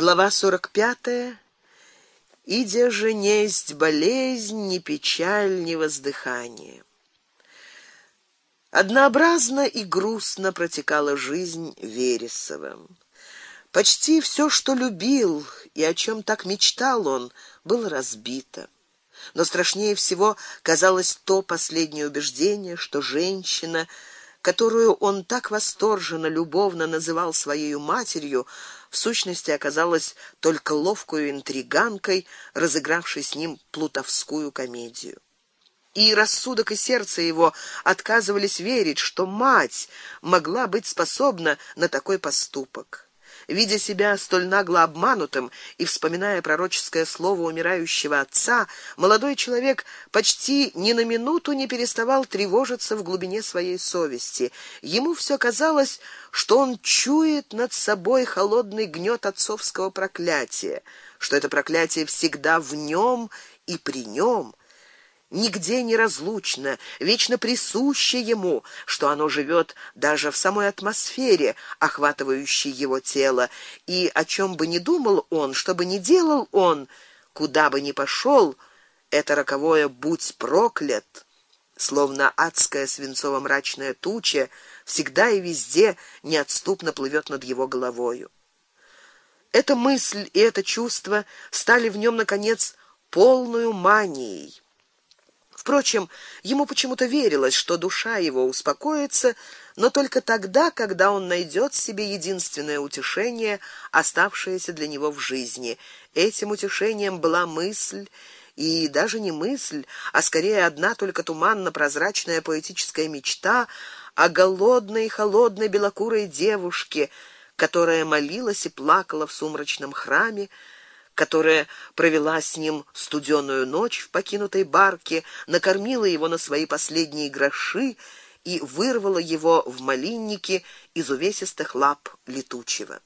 Глава 45. Идя же несть болезнь, ни печаль, ни воздыхание. Однообразно и грустно протекала жизнь Вересова. Почти все, что любил и о чем так мечтал он, было разбито. Но страшнее всего казалось то последнее убеждение, что женщина, которую он так восторженно, любовно называл своей матерью, в сущности оказалась только ловкой интриганкой, разыгравшей с ним плутовскую комедию. И рассудок и сердце его отказывались верить, что мать могла быть способна на такой поступок. Видя себя столь нагло обманутым и вспоминая пророческое слово умирающего отца, молодой человек почти ни на минуту не переставал тревожиться в глубине своей совести. Ему все казалось, что он чует над собой холодный гнёт отцовского проклятия, что это проклятие всегда в нем и при нем нигде не разлучно, вечно присуще ему, что оно живет даже в самой атмосфере, охватывающей его тело, и о чем бы ни думал он, что бы ни делал он, куда бы ни пошел, это роковое будь проклят, словно адская свинцово-мрачная туча, всегда и везде неотступно плывет над его головою. Эта мысль и это чувство стали в нем наконец полную манией. Впрочем, ему почему-то верилось, что душа его успокоится, но только тогда, когда он найдет себе единственное утешение, оставшееся для него в жизни. Этим утешением была мысль, и даже не мысль, а скорее одна только туманно-прозрачная поэтическая мечта о голодной и холодной белокурой девушке, которая молилась и плакала в сумрачном храме, которая провела с ним студеную ночь в покинутой барке, накормила его на свои последние гроши и вырвала его в малиннике из увесистых лап летучего.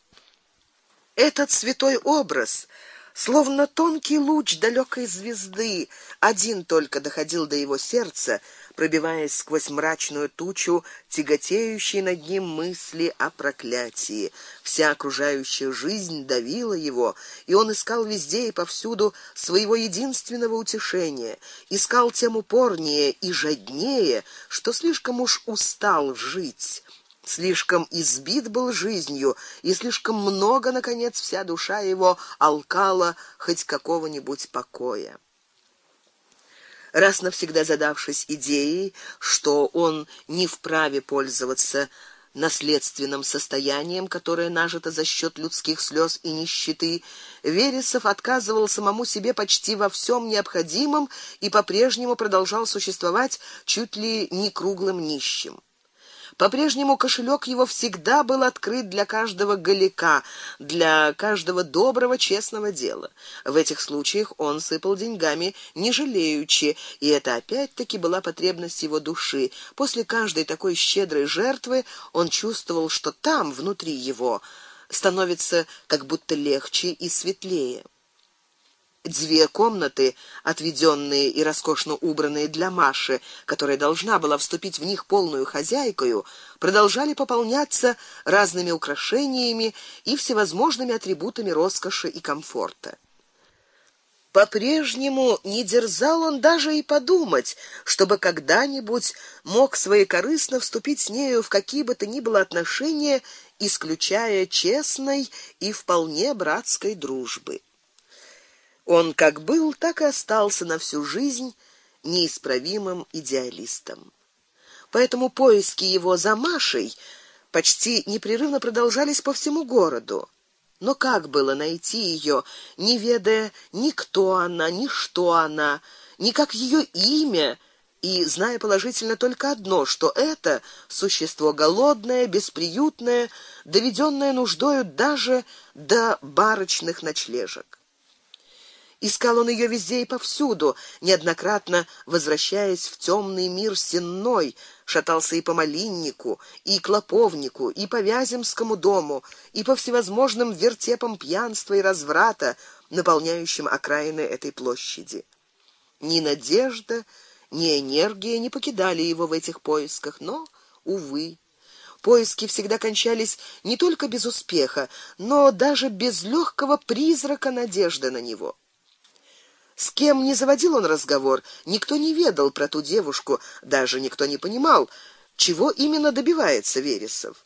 Этот святой образ словно тонкий луч далекой звезды, один только доходил до его сердца, пробиваясь сквозь мрачную тучу тяготеющей над ним мысли о проклятии. Вся окружающая жизнь давила его, и он искал везде и повсюду своего единственного утешения, искал тем упорнее и жаднее, что слишком уж устал жить слишком избит был жизнью, и слишком много наконец вся душа его алкала хоть какого-нибудь покоя. Раз навсегда задавшись идеей, что он не вправе пользоваться наследственным состоянием, которое нажито за счет людских слез и нищеты, Вересов отказывал самому себе почти во всем необходимом и по-прежнему продолжал существовать чуть ли не круглым нищим. По-прежнему кошелек его всегда был открыт для каждого галика, для каждого доброго, честного дела. В этих случаях он сыпал деньгами, не жалеючи, и это опять-таки была потребность его души. После каждой такой щедрой жертвы он чувствовал, что там, внутри его, становится как будто легче и светлее. Две комнаты, отведенные и роскошно убранные для Маши, которая должна была вступить в них полную хозяйкою, продолжали пополняться разными украшениями и всевозможными атрибутами роскоши и комфорта. По-прежнему не дерзал он даже и подумать, чтобы когда-нибудь мог своекорыстно вступить с нею в какие бы то ни было отношения, исключая честной и вполне братской дружбы. Он как был, так и остался на всю жизнь неисправимым идеалистом. Поэтому поиски его за Машей почти непрерывно продолжались по всему городу. Но как было найти ее, не ведая ни кто она, ни что она, ни как ее имя, и зная положительно только одно, что это существо голодное, бесприютное, доведенное нуждою даже до барочных ночлежек. Искал он ее везде и повсюду, неоднократно возвращаясь в темный мир сенной, шатался и по малиннику, и клоповнику, и по Вяземскому дому, и по всевозможным вертепам пьянства и разврата, наполняющим окраины этой площади. Ни надежда, ни энергия не покидали его в этих поисках, но увы, поиски всегда кончались не только без успеха, но даже без легкого призрака надежды на него. С кем не заводил он разговор, никто не ведал про ту девушку, даже никто не понимал, чего именно добивается Вересов.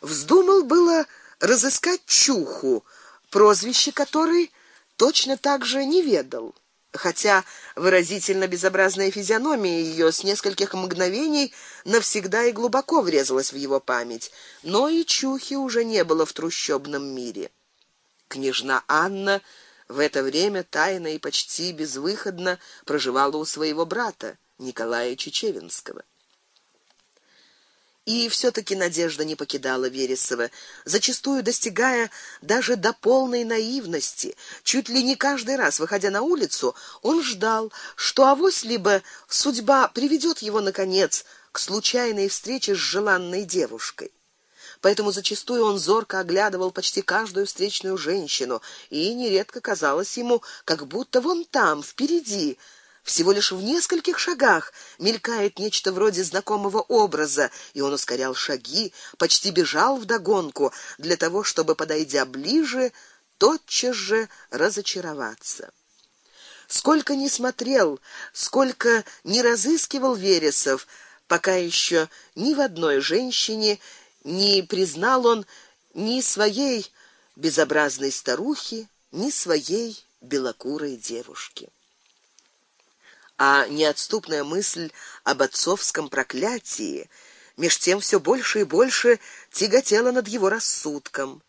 Вздумал было разыскать Чуху, прозвище которой точно так же не ведал хотя выразительно безобразная физиономия ее с нескольких мгновений навсегда и глубоко врезалась в его память, но и чухи уже не было в трущобном мире. Княжна Анна в это время тайно и почти безвыходно проживала у своего брата Николая Чечевинского. И все таки надежда не покидала Вересова, зачастую достигая даже до полной наивности. Чуть ли не каждый раз, выходя на улицу, он ждал, что авось либо судьба приведет его наконец к случайной встрече с желанной девушкой. Поэтому зачастую он зорко оглядывал почти каждую встречную женщину, и нередко казалось ему, как будто вон там, впереди, всего лишь в нескольких шагах мелькает нечто вроде знакомого образа, и он ускорял шаги, почти бежал в догонку для того, чтобы подойдя ближе, тотчас же разочароваться. Сколько ни смотрел, сколько ни разыскивал Вересов, пока еще ни в одной женщине не признал он ни своей безобразной старухи, ни своей белокурой девушки а неотступная мысль об отцовском проклятии меж тем все больше и больше тяготела над его рассудком.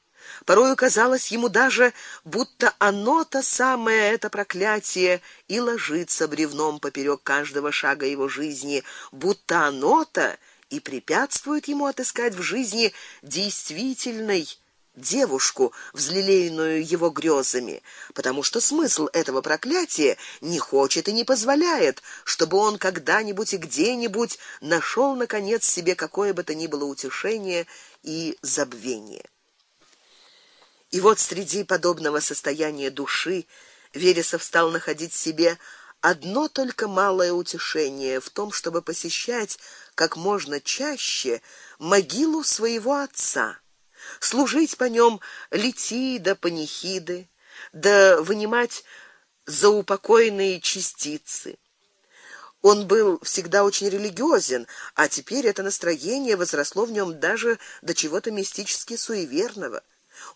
Порою казалось ему даже, будто оно-то самое это проклятие и ложится бревном поперек каждого шага его жизни, будто оно-то и препятствует ему отыскать в жизни действительной девушку, взлелеянную его грезами, потому что смысл этого проклятия не хочет и не позволяет, чтобы он когда-нибудь и где-нибудь нашел наконец себе какое бы то ни было утешение и забвение. И вот среди подобного состояния души Вересов стал находить себе одно только малое утешение в том, чтобы посещать как можно чаще могилу своего отца служить по нем литии да панихиды, да вынимать заупокойные частицы. Он был всегда очень религиозен, а теперь это настроение возросло в нем даже до чего-то мистически суеверного.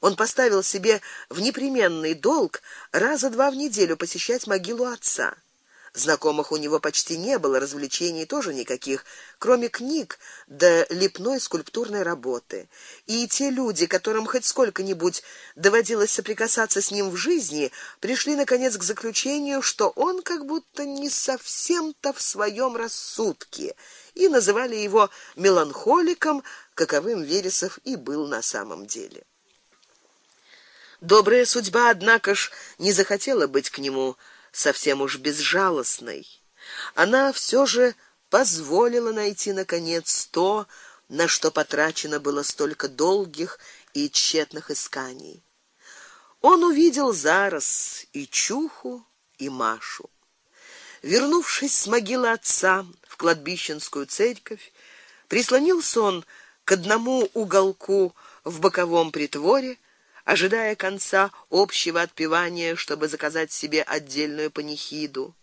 Он поставил себе в непременный долг раза два в неделю посещать могилу отца. Знакомых у него почти не было, развлечений тоже никаких, кроме книг да лепной скульптурной работы. И те люди, которым хоть сколько-нибудь доводилось соприкасаться с ним в жизни, пришли наконец к заключению, что он как будто не совсем-то в своем рассудке, и называли его меланхоликом, каковым Вересов и был на самом деле. Добрая судьба, однако ж, не захотела быть к нему совсем уж безжалостной. Она все же позволила найти наконец то, на что потрачено было столько долгих и тщетных исканий. Он увидел зараз и Чуху, и Машу. Вернувшись с могилы отца в кладбищенскую церковь, прислонился он к одному уголку в боковом притворе, ожидая конца общего отпевания, чтобы заказать себе отдельную панихиду.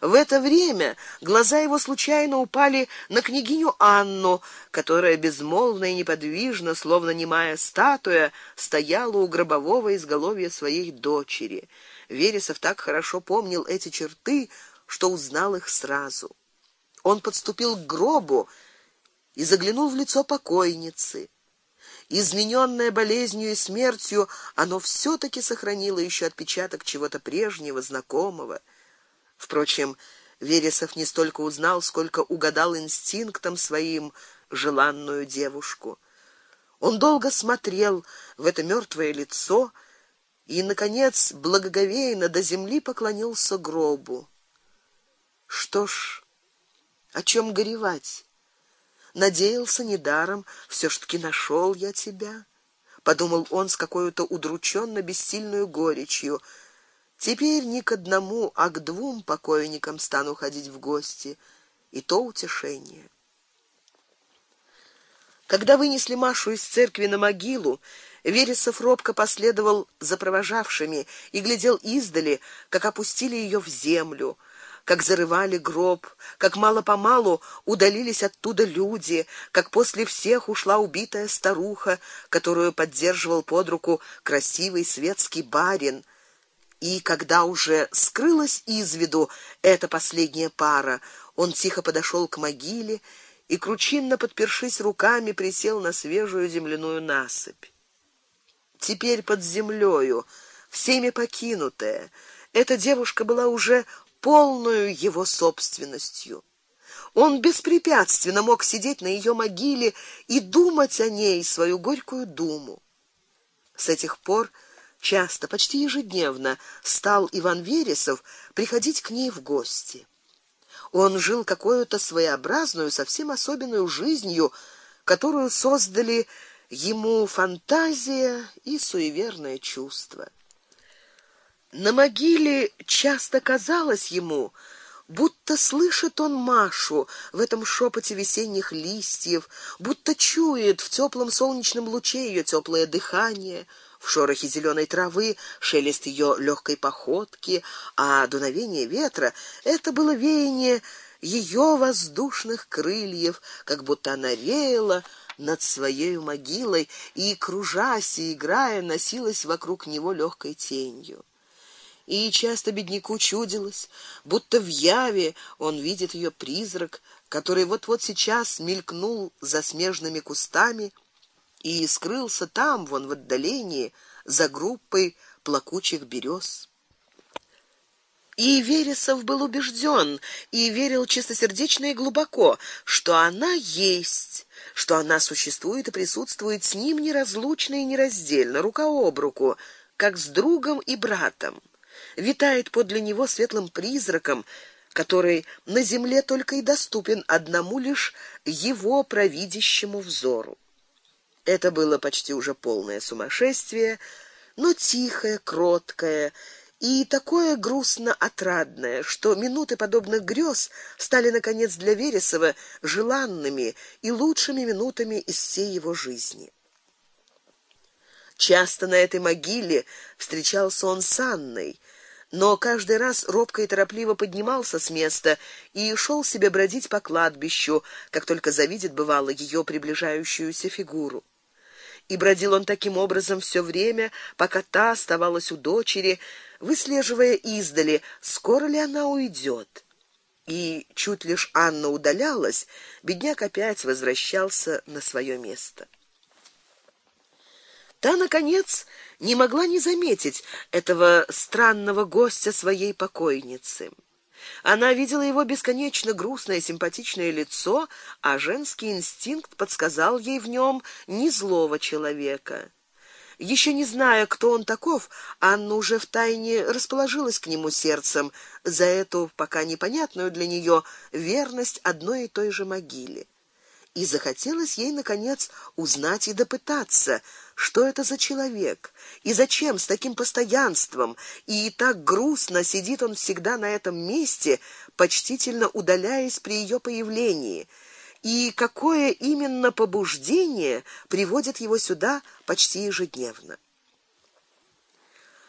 В это время глаза его случайно упали на княгиню Анну, которая безмолвно и неподвижно, словно немая статуя, стояла у гробового изголовья своей дочери. Вересов так хорошо помнил эти черты, что узнал их сразу. Он подступил к гробу и заглянул в лицо покойницы измененное болезнью и смертью, оно все таки сохранило еще отпечаток чего-то прежнего, знакомого. Впрочем, Вересов не столько узнал, сколько угадал инстинктом своим желанную девушку. Он долго смотрел в это мертвое лицо и наконец благоговейно до земли поклонился гробу. Что ж, о чем горевать? Надеялся недаром, все ж таки нашел я тебя, подумал он с какой-то удрученно бессильной горечью. Теперь ни к одному, а к двум покойникам стану ходить в гости, и то утешение. Когда вынесли Машу из церкви на могилу, Вересов робко последовал за провожавшими и глядел издали, как опустили ее в землю, как зарывали гроб, как мало-помалу удалились оттуда люди, как после всех ушла убитая старуха, которую поддерживал под руку красивый светский барин. И когда уже скрылась из виду эта последняя пара, он тихо подошел к могиле и кручинно подпершись руками присел на свежую земляную насыпь. Теперь под землею, всеми покинутая, эта девушка была уже полную его собственностью. Он беспрепятственно мог сидеть на ее могиле и думать о ней свою горькую думу. С этих пор часто, почти ежедневно стал Иван Вересов приходить к ней в гости. Он жил какой-то своеобразную, совсем особенную жизнью, которую создали ему фантазия и суеверное чувство. На могиле часто казалось ему, будто слышит он Машу в этом шепоте весенних листьев, будто чует в теплом солнечном луче ее теплое дыхание, в шорохе зеленой травы шелест ее легкой походки, а дуновение ветра это было веяние ее воздушных крыльев, как будто она реяла над своей могилой и кружась и играя носилась вокруг него легкой тенью. И часто бедняку чудилось, будто в яве он видит ее призрак, который вот-вот сейчас мелькнул за смежными кустами и скрылся там, вон в отдалении, за группой плакучих берез. И Вересов был убежден и верил чистосердечно и глубоко, что она есть, что она существует и присутствует с ним неразлучно и нераздельно, рука об руку, как с другом и братом. Витает подле него светлым призраком, который на земле только и доступен одному лишь его провидящему взору. Это было почти уже полное сумасшествие, но тихое, кроткое и такое грустно отрадное, что минуты подобных грез стали наконец для Вересова желанными и лучшими минутами из всей его жизни. Часто на этой могиле встречался он с Анной, но каждый раз робко и торопливо поднимался с места и шел себе бродить по кладбищу, как только завидит бывало ее приближающуюся фигуру. И бродил он таким образом все время, пока та оставалась у дочери, выслеживая издали, скоро ли она уйдет. И чуть лишь Анна удалялась, бедняк опять возвращался на свое место. Та наконец не могла не заметить этого странного гостя своей покойницы. Она видела его бесконечно грустное симпатичное лицо, а женский инстинкт подсказал ей в нем не злого человека. Еще не зная, кто он таков, Анна уже втайне расположилась к нему сердцем за эту пока непонятную для нее верность одной и той же могиле и захотелось ей наконец узнать и допытаться, что это за человек и зачем с таким постоянством и так грустно сидит он всегда на этом месте, почтительно удаляясь при ее появлении. И какое именно побуждение приводит его сюда почти ежедневно?